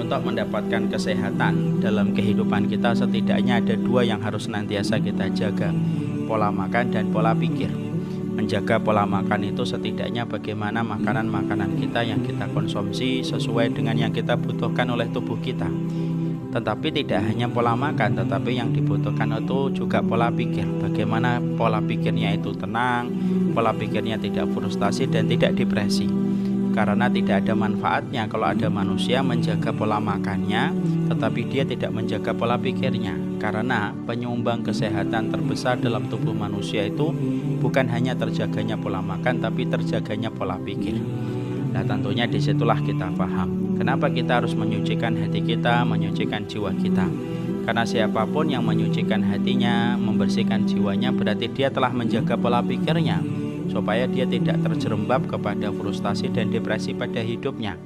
untuk mendapatkan kesehatan dalam kehidupan kita setidaknya ada dua yang harus senantiasa kita jaga. Pola makan dan pola pikir. Menjaga pola makan itu setidaknya bagaimana makanan-makanan kita yang kita konsumsi sesuai dengan yang kita butuhkan oleh tubuh kita. Tetapi tidak hanya pola makan tetapi yang dibutuhkan itu juga pola pikir. Bagaimana pola pikirnya itu tenang pola pikirnya tidak frustasi dan tidak depresi karena tidak ada manfaatnya kalau ada manusia menjaga pola makannya tetapi dia tidak menjaga pola pikirnya. Karena penyumbang kesehatan terbesar dalam tubuh manusia itu bukan hanya terjaganya pola makan tapi terjaganya pola pikir. Nah tentunya di situlah kita paham Kenapa kita harus menyucikan hati kita, menyucikan jiwa kita. Karena siapa pun yang menyucikan hatinya, membersihkan jiwanya Berarti dia telah menjaga pola pikirnya Supaya dia tidak terjerembab kepada frustasi dan depresi pada hidupnya